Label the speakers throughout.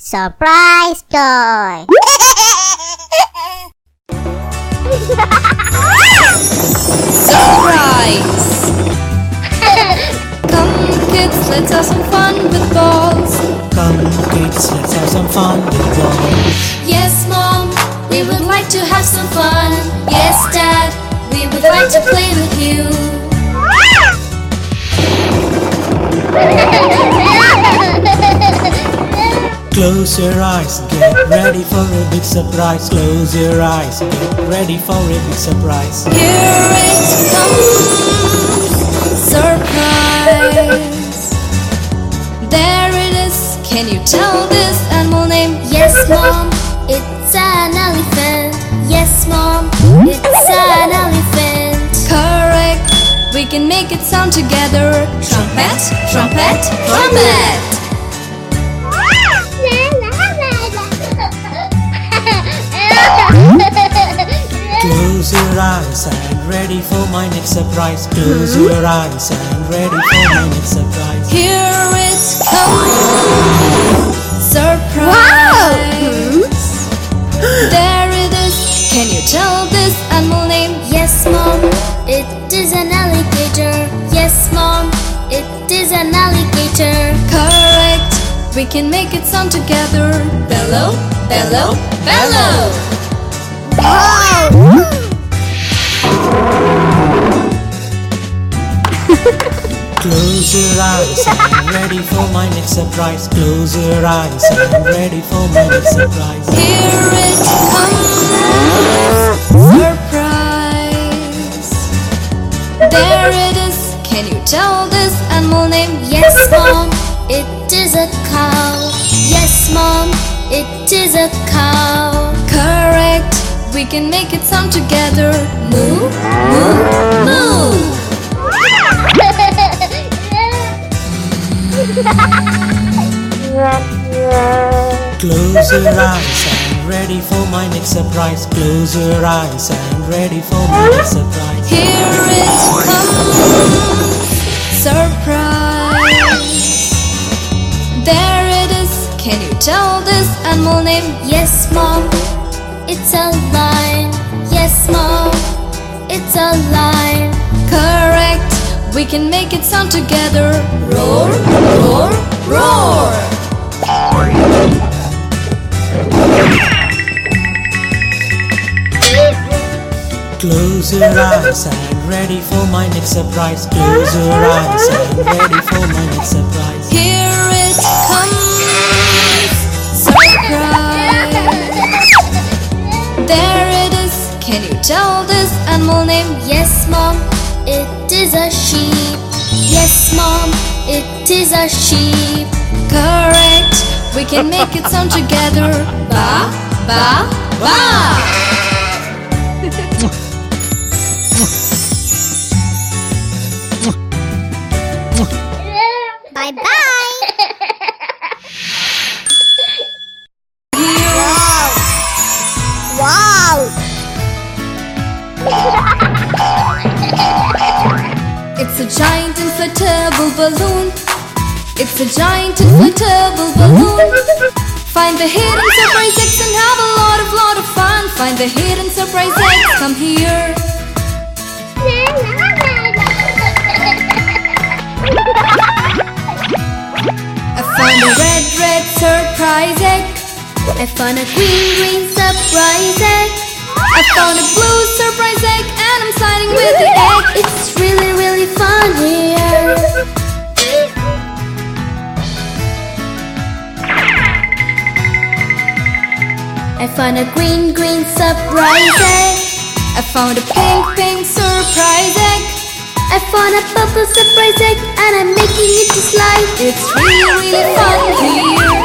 Speaker 1: Surprise toy!
Speaker 2: Surprise! Come kids, let's have some fun with balls.
Speaker 3: Come kids, let's have some fun with balls.
Speaker 2: Yes, mom, we would like to have some fun. Yes, dad, we would like to play with you.
Speaker 3: Close your eyes, get ready for a big surprise. Close your eyes, get ready for a big surprise.
Speaker 2: Here it comes, surprise. There it is. Can you tell this animal name?
Speaker 4: Yes, mom, it's an elephant. Yes, mom, it's an elephant.
Speaker 2: Correct. We can make it sound together. Trumpet, trumpet, trumpet.
Speaker 3: Close your eyes and ready for my next surprise. Close your eyes and ready for my next surprise.
Speaker 2: Here it comes, surprise. There it is. Can you tell this animal name?
Speaker 4: Yes, mom, it is an alligator. Yes, mom, it is an alligator.
Speaker 2: Correct. We can make it sound together. Bellow, bellow, bellow.
Speaker 3: Close your eyes and ready for my next surprise. Close your eyes and ready for my next surprise.
Speaker 2: Here it comes, surprise. There it is. Can you tell this animal name?
Speaker 4: Yes, mom, it is a cow. Yes, mom, it is a cow.
Speaker 2: Correct. We can make it sound together. Moo,
Speaker 3: Close your eyes and ready for my next surprise. Close your eyes and ready for my next surprise.
Speaker 2: Here it comes, surprise. There it is. Can you tell this animal name?
Speaker 4: Yes, mom, it's a lion. Yes, mom, it's a lion.
Speaker 2: We can make it sound together. Roar, roar, roar.
Speaker 3: Close your eyes and ready for my next surprise. Close your eyes and ready for my next surprise.
Speaker 2: Here it comes, surprise. There it is. Can you tell this animal name?
Speaker 4: Yes, mom, is a sheep. Yes, mom, it is a sheep.
Speaker 2: Correct. We can make it sound together. Ba, ba, ba. It's a giant inflatable balloon. Find the hidden surprise eggs and have a lot of lot of fun. Find the hidden surprise eggs. Come here. I found a red, red surprise egg.
Speaker 4: I found a green, green surprise egg.
Speaker 2: I found a blue surprise egg, and I'm siding with the egg.
Speaker 4: It's really, really fun here. I found a green, green surprise egg.
Speaker 2: I found a pink, pink surprise egg.
Speaker 4: I found a purple surprise egg, and I'm making it to slide.
Speaker 2: It's really, really fun here.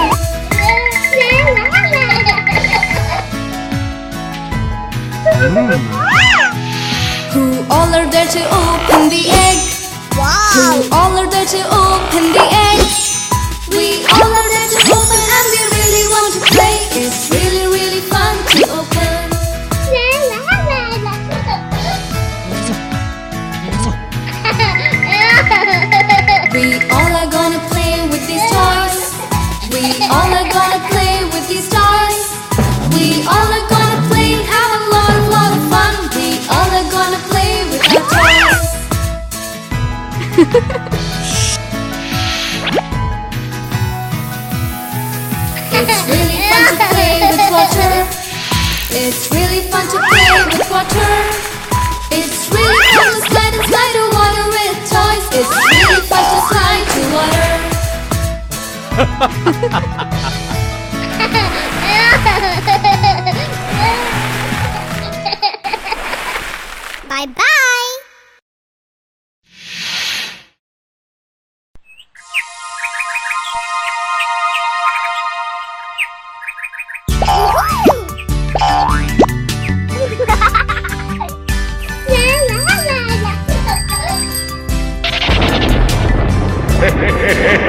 Speaker 2: Who all are there to open the egg? Who all are there to open the egg? We all are It's really fun to play with water. It's really fun to play with water. It's really fun to slide and slide on water with toys. It's really fun to slide to water.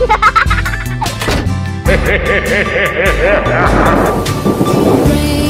Speaker 4: Rain.